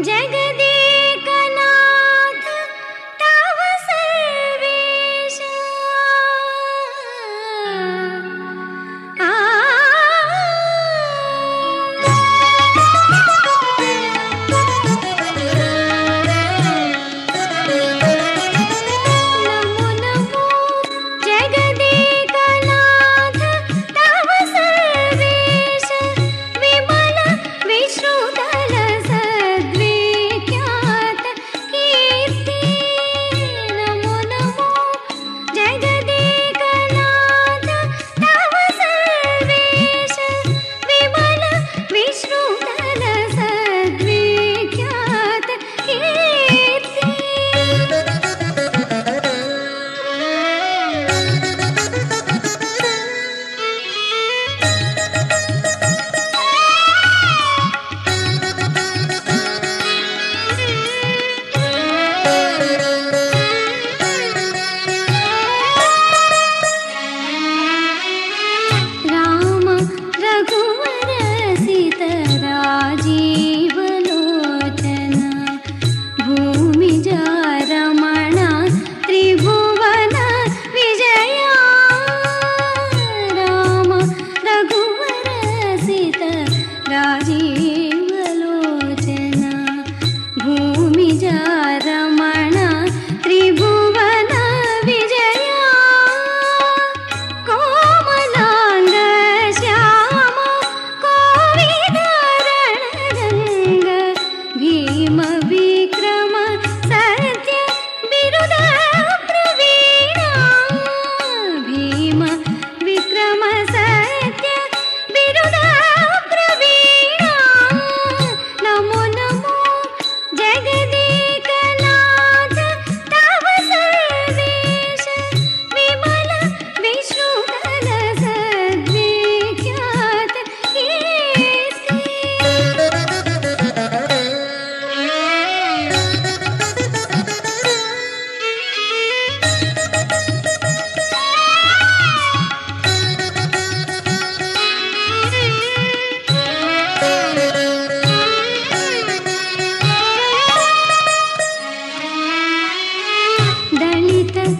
जगत